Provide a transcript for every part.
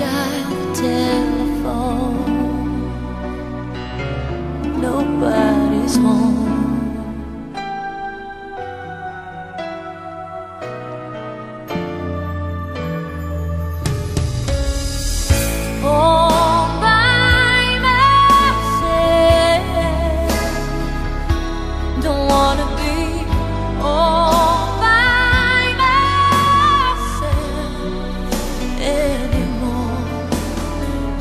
When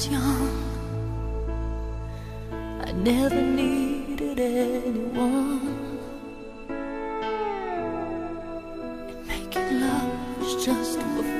Was young, I never needed anyone. And making love was just for.